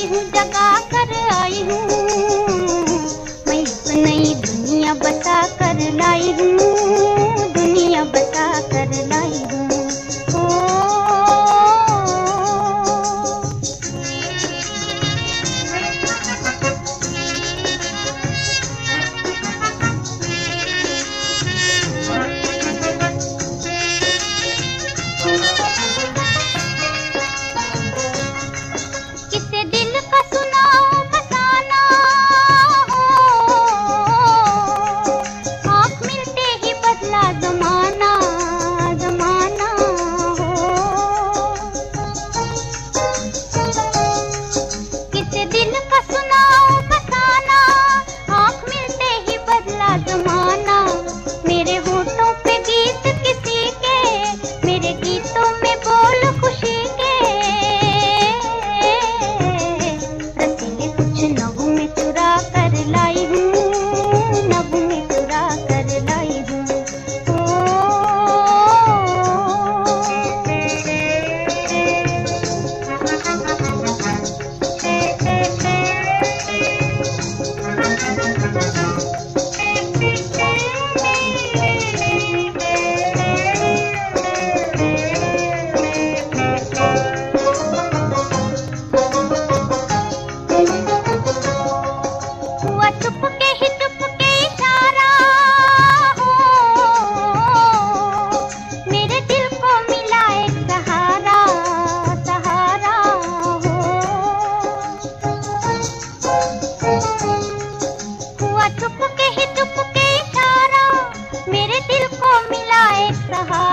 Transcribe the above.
आई हूँ जगा कर आई हूँ। मैं नई दुनिया बता कर लाई हूँ। चुपके ही चुपके इशारा मेरे दिल को मिला एक सहारा।